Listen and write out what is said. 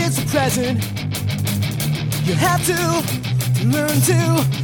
It's a present. You have to learn to